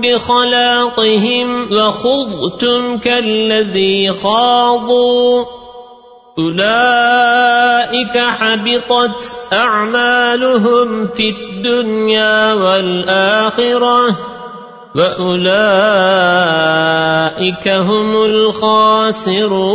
بخلاقهم وخضتم كالذي خاضوا أولئك حبطت أعمالهم في الدنيا والآخرة وأولئك هم الخاسرون